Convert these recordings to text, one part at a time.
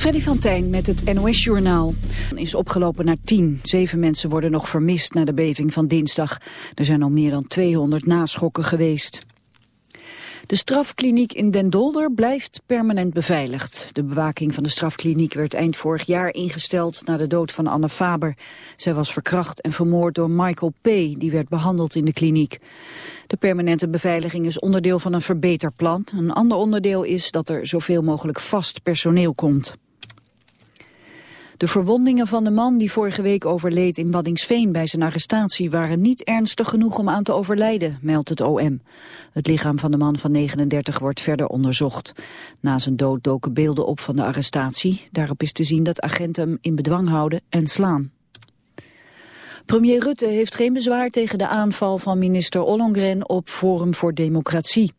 Freddy van Tijn met het NOS-journaal is opgelopen naar 10. Zeven mensen worden nog vermist na de beving van dinsdag. Er zijn al meer dan 200 naschokken geweest. De strafkliniek in Den Dolder blijft permanent beveiligd. De bewaking van de strafkliniek werd eind vorig jaar ingesteld na de dood van Anne Faber. Zij was verkracht en vermoord door Michael P., die werd behandeld in de kliniek. De permanente beveiliging is onderdeel van een verbeterplan. Een ander onderdeel is dat er zoveel mogelijk vast personeel komt. De verwondingen van de man die vorige week overleed in Waddingsveen bij zijn arrestatie waren niet ernstig genoeg om aan te overlijden, meldt het OM. Het lichaam van de man van 39 wordt verder onderzocht. Na zijn dood doken beelden op van de arrestatie. Daarop is te zien dat agenten hem in bedwang houden en slaan. Premier Rutte heeft geen bezwaar tegen de aanval van minister Ollongren op Forum voor Democratie.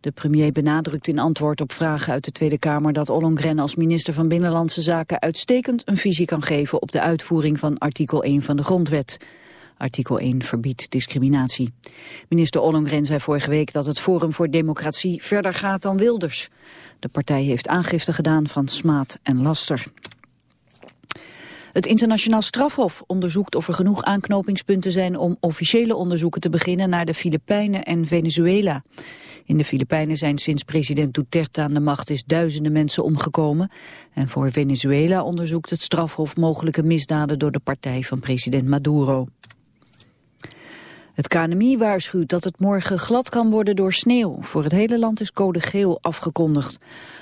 De premier benadrukt in antwoord op vragen uit de Tweede Kamer dat Ollongren als minister van Binnenlandse Zaken uitstekend een visie kan geven op de uitvoering van artikel 1 van de Grondwet. Artikel 1 verbiedt discriminatie. Minister Ollongren zei vorige week dat het Forum voor Democratie verder gaat dan Wilders. De partij heeft aangifte gedaan van smaad en laster. Het internationaal strafhof onderzoekt of er genoeg aanknopingspunten zijn om officiële onderzoeken te beginnen naar de Filipijnen en Venezuela. In de Filipijnen zijn sinds president Duterte aan de macht is duizenden mensen omgekomen. En voor Venezuela onderzoekt het strafhof mogelijke misdaden door de partij van president Maduro. Het KNMI waarschuwt dat het morgen glad kan worden door sneeuw. Voor het hele land is code geel afgekondigd.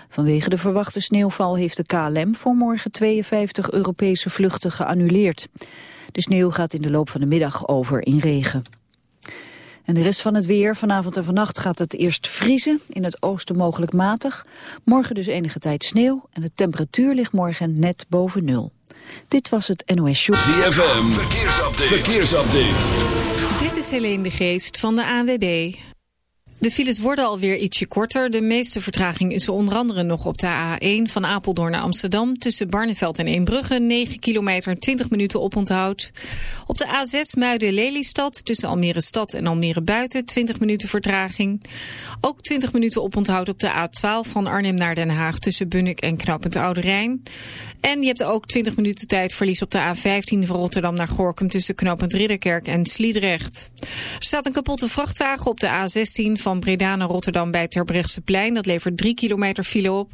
Vanwege de verwachte sneeuwval heeft de KLM voor morgen 52 Europese vluchten geannuleerd. De sneeuw gaat in de loop van de middag over in regen. En de rest van het weer, vanavond en vannacht gaat het eerst vriezen, in het oosten mogelijk matig. Morgen dus enige tijd sneeuw en de temperatuur ligt morgen net boven nul. Dit was het NOS Show. ZFM, verkeersupdate. verkeersupdate. Dit is Helene de Geest van de ANWB. De files worden alweer ietsje korter. De meeste vertraging is er onder andere nog op de A1 van Apeldoorn naar Amsterdam. Tussen Barneveld en Eembrugge, 9 kilometer, 20 minuten oponthoud. Op de A6 Muiden-Lelystad tussen Almere Stad en Almere Buiten, 20 minuten vertraging. Ook 20 minuten oponthoud op de A12 van Arnhem naar Den Haag tussen Bunnik en Knappend Oude Rijn. En je hebt ook 20 minuten tijdverlies op de A15 van Rotterdam naar Gorkum tussen Knappend Ridderkerk en Sliedrecht. Er staat een kapotte vrachtwagen op de A16 van Breda naar Rotterdam bij Terbrechtseplein. Dat levert 3 kilometer file op.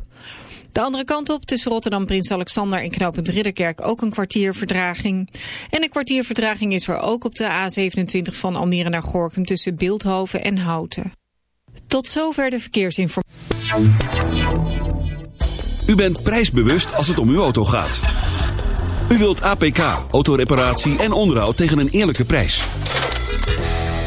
De andere kant op, tussen Rotterdam, Prins Alexander en knooppunt Ridderkerk ook een kwartier verdraging. En een kwartier verdraging is er ook op de A27 van Almere naar Gorkum tussen Beeldhoven en Houten. Tot zover de verkeersinformatie. U bent prijsbewust als het om uw auto gaat. U wilt APK, autoreparatie en onderhoud tegen een eerlijke prijs.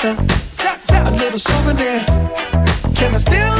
gangster. A little souvenir. Can I still?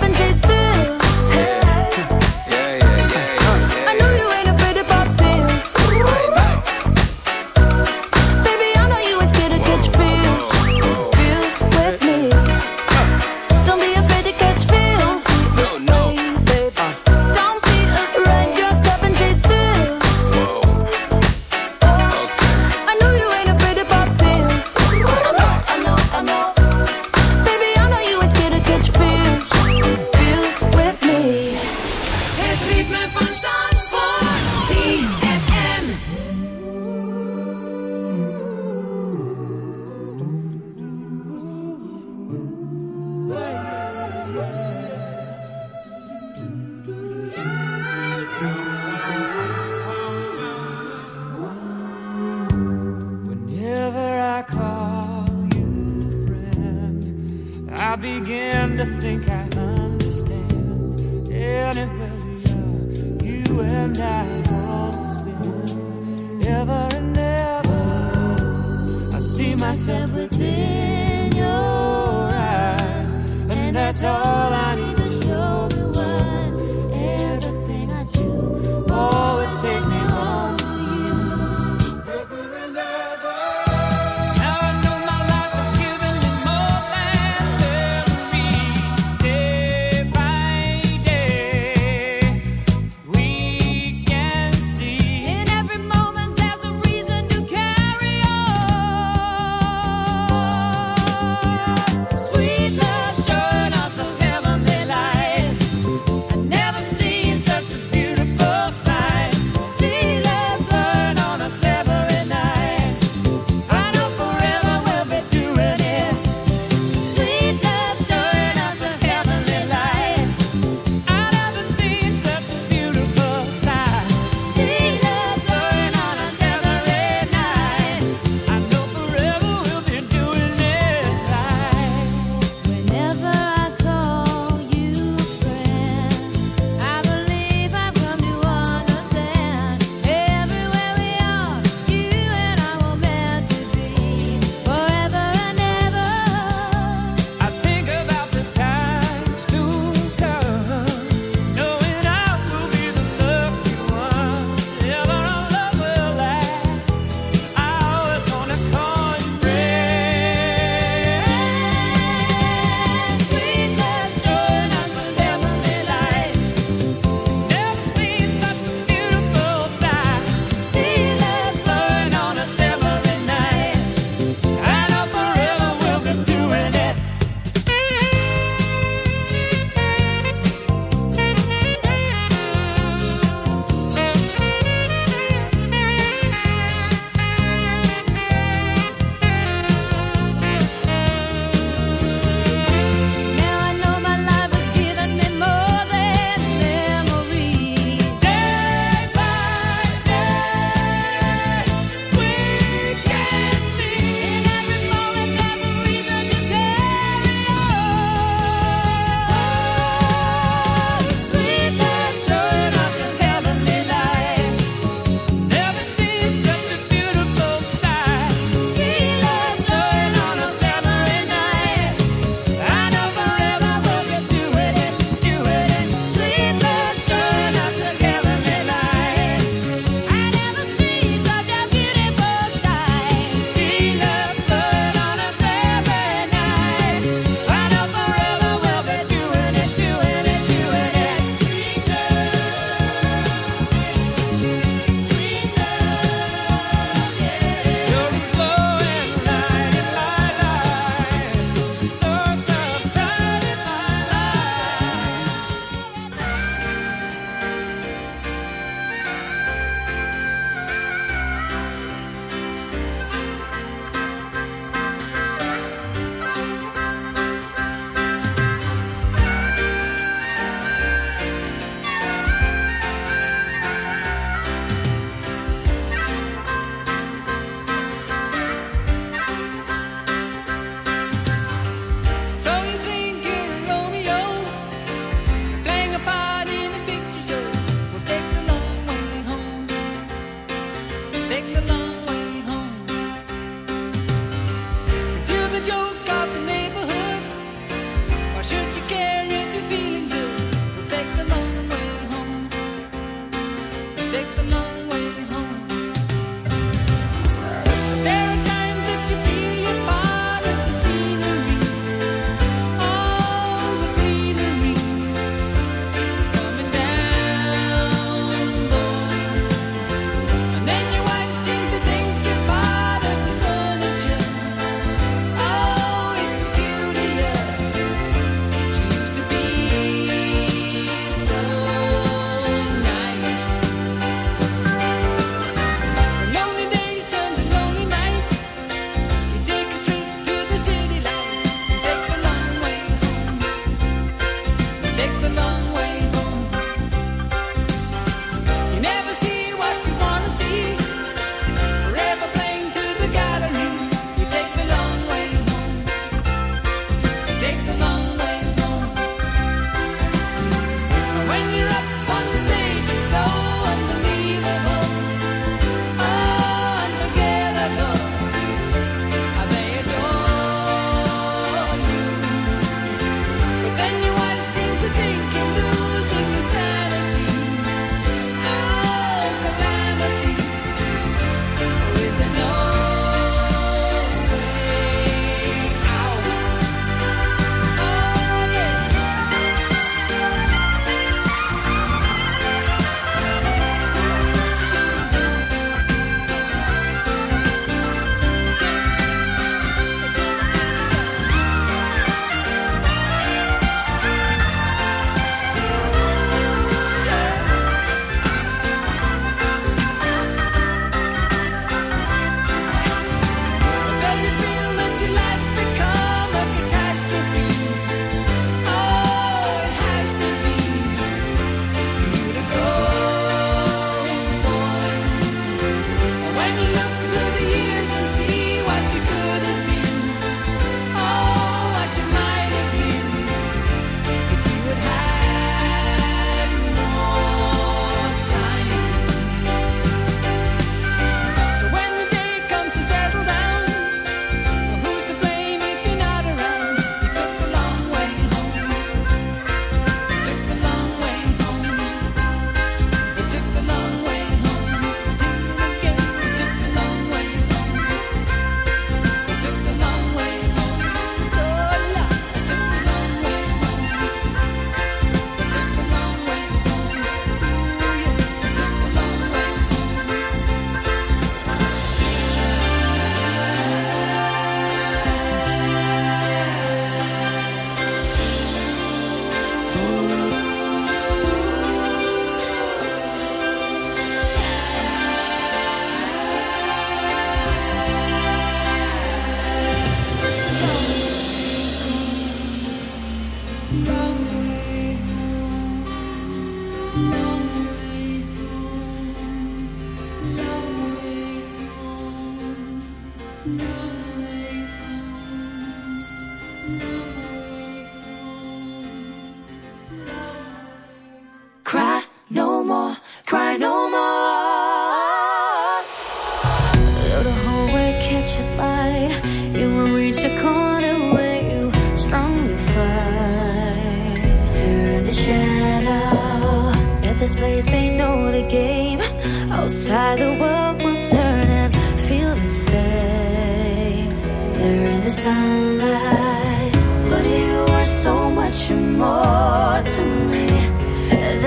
just chase. Hey.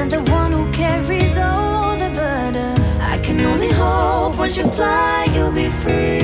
and the one who carries all the burden. I can only hope once you fly, you'll be free.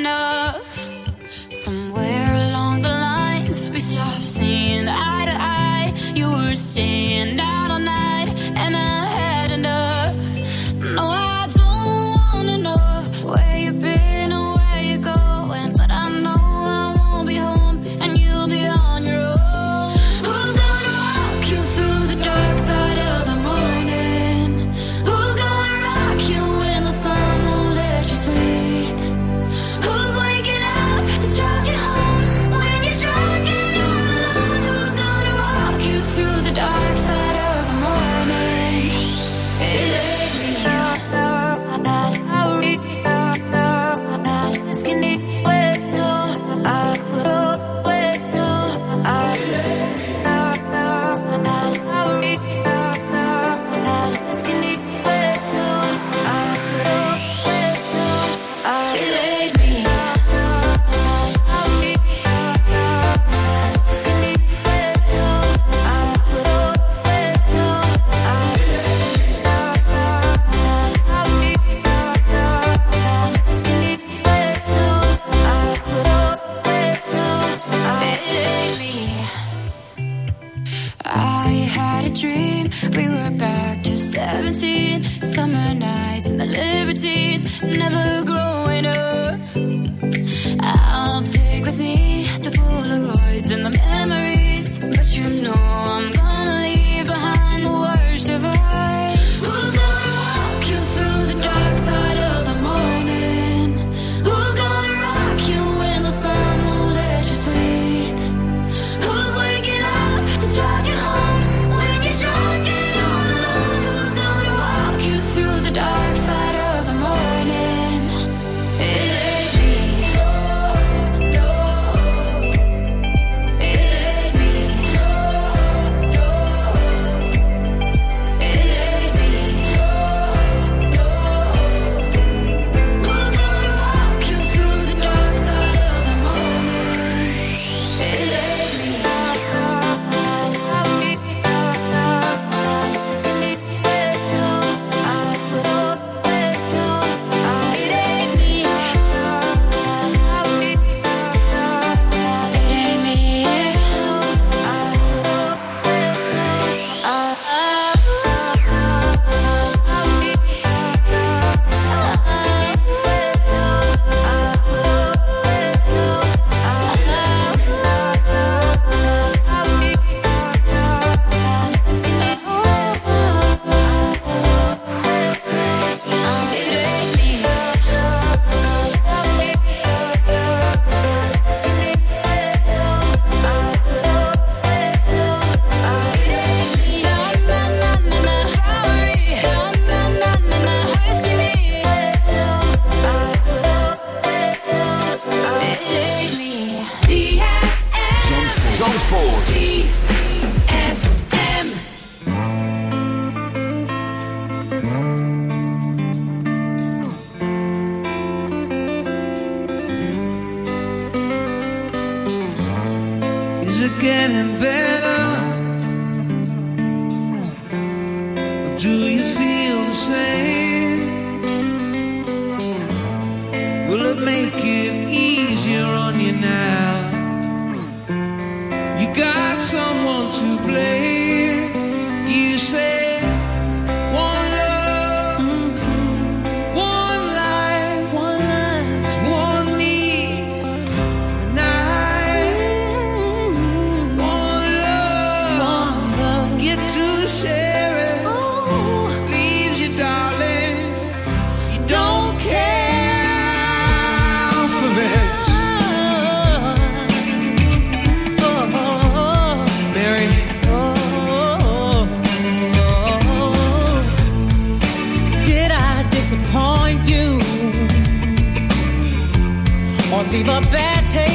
fever bad taste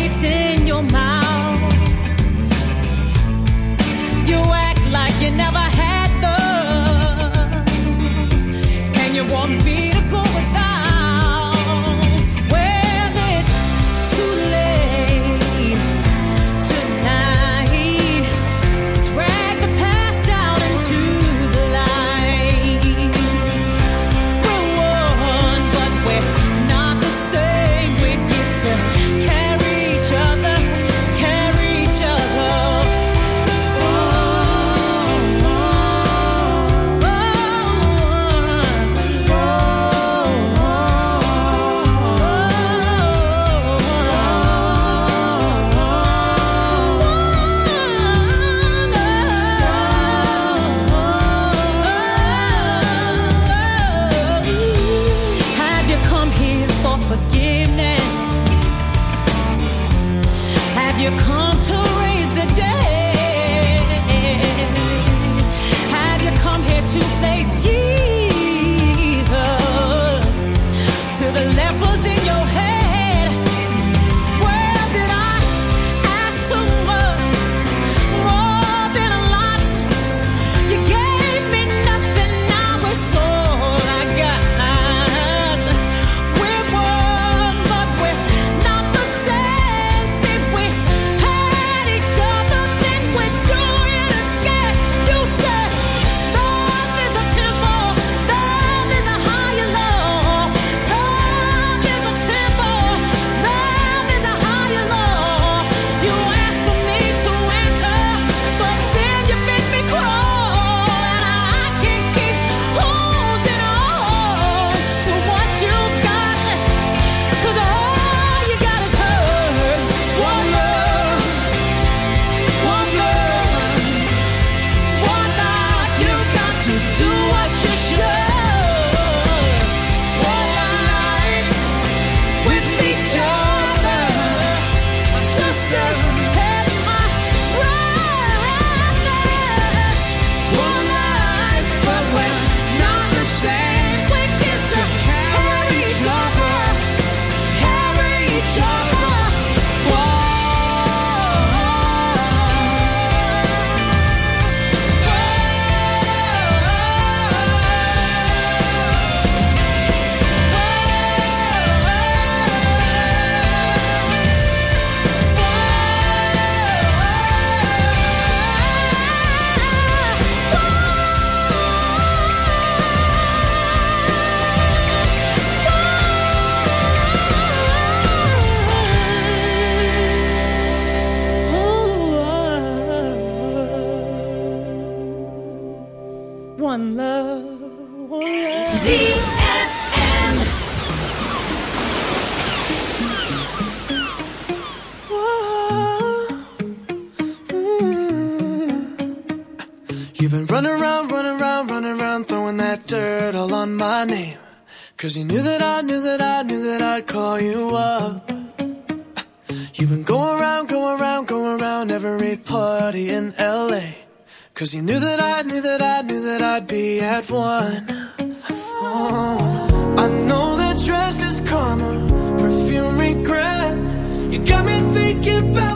give up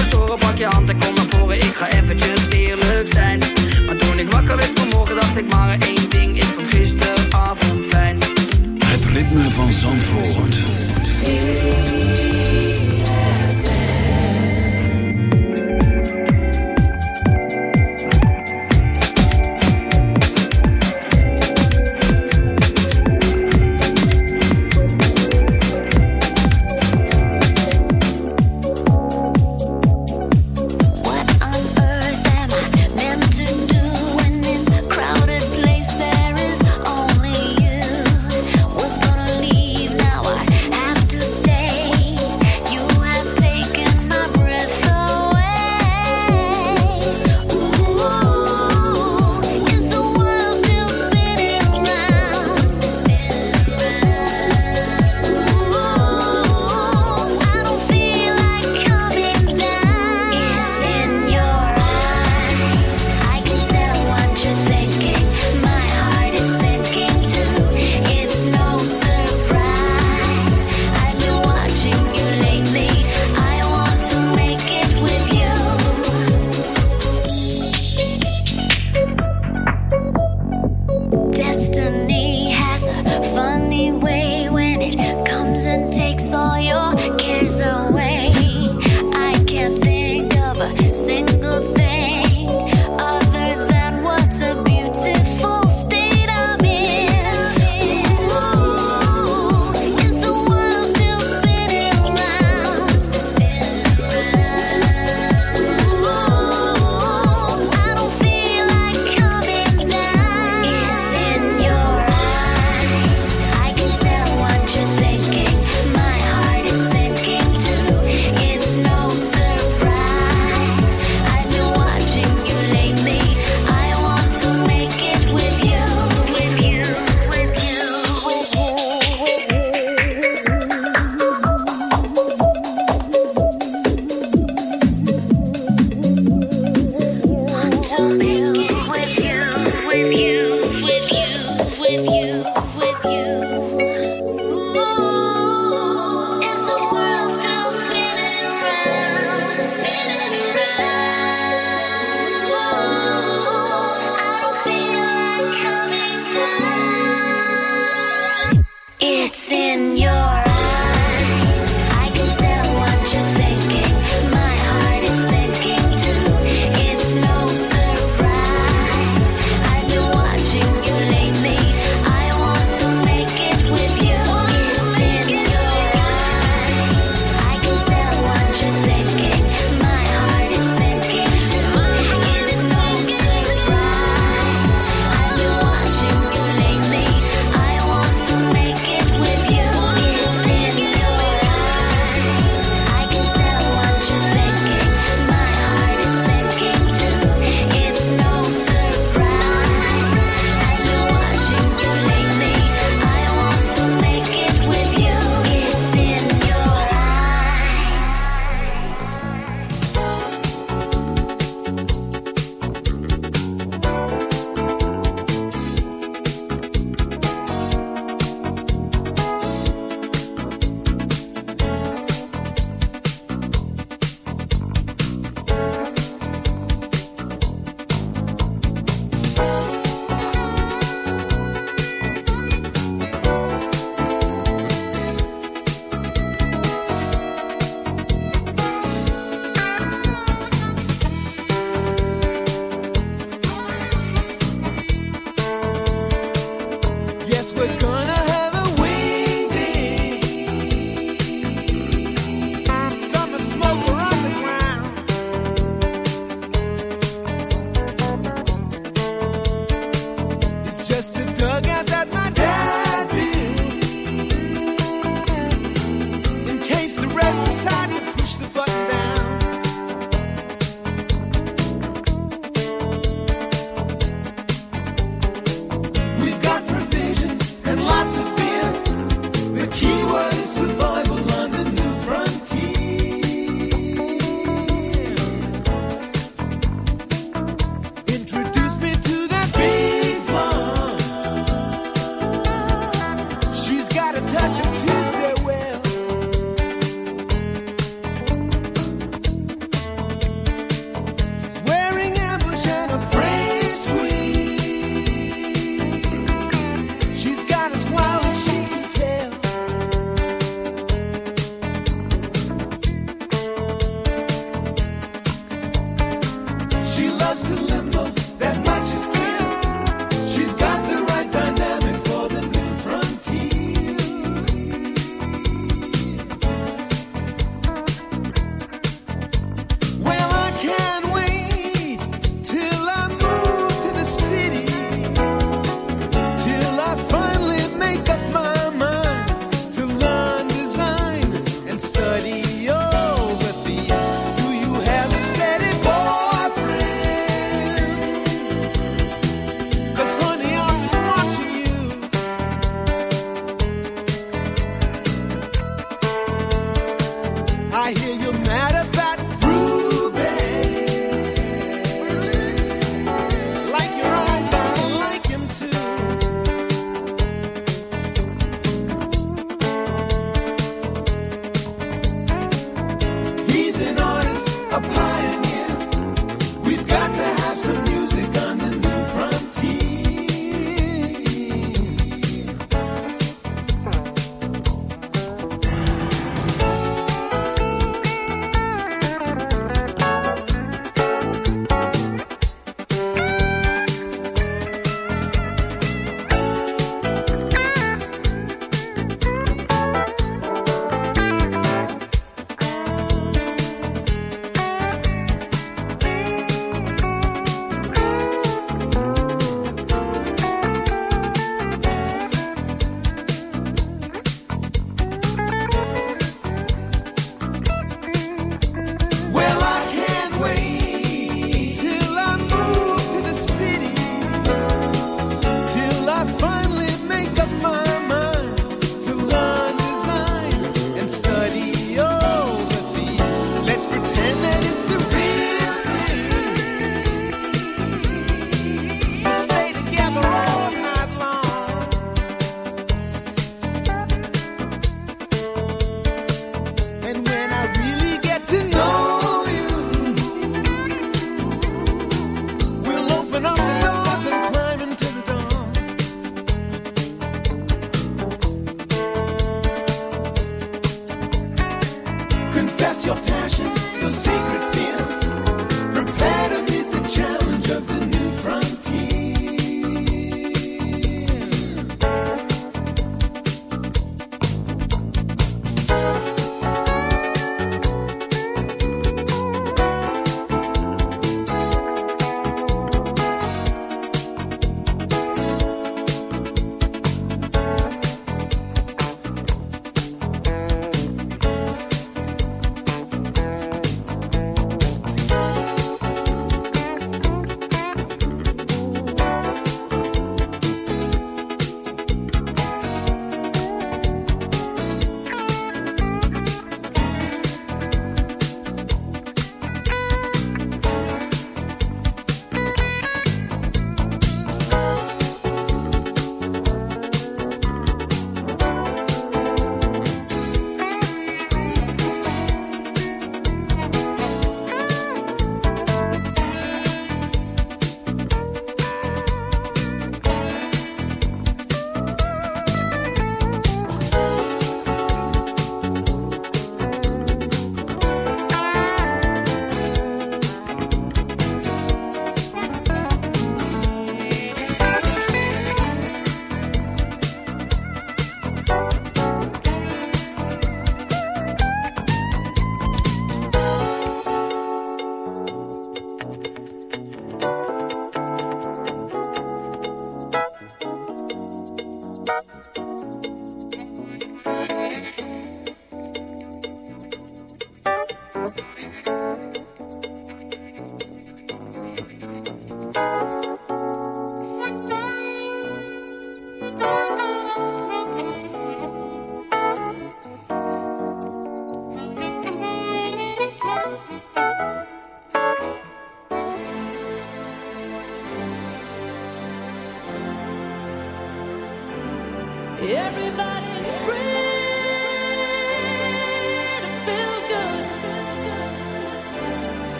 je hand en kom naar voren. Ik ga eventjes eerlijk zijn. Maar toen ik wakker werd vanmorgen, dacht ik maar één ding. Ik vond gisteravond fijn. Het ritme van Zandvoort.